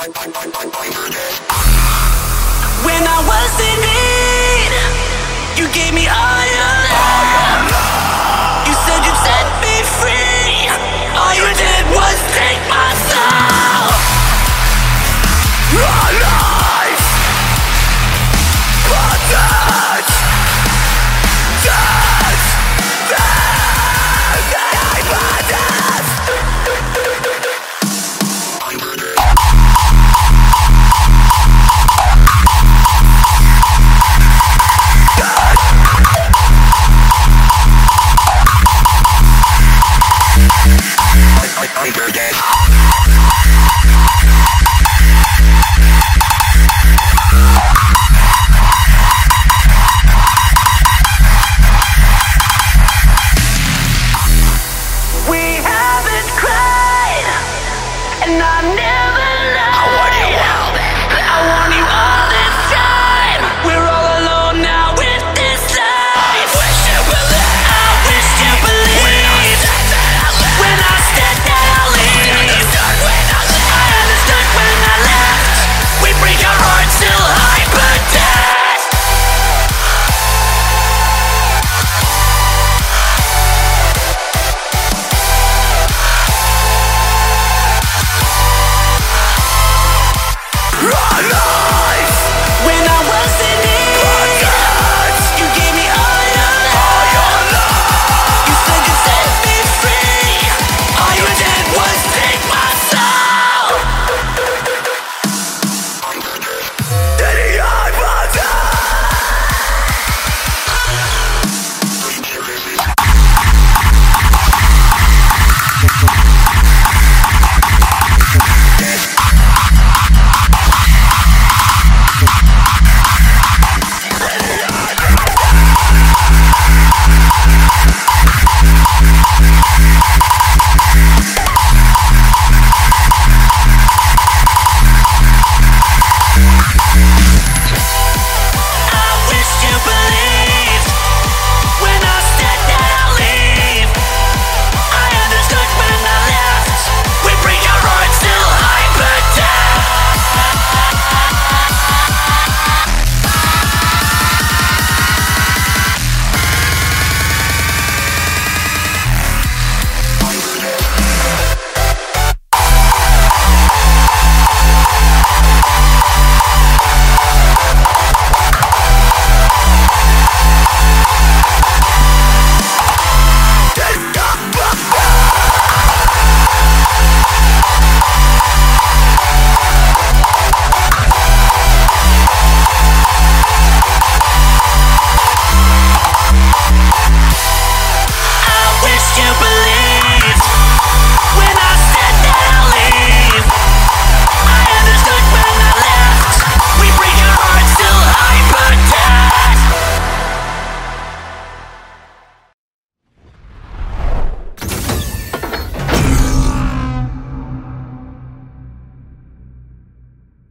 When I was in need, you gave me all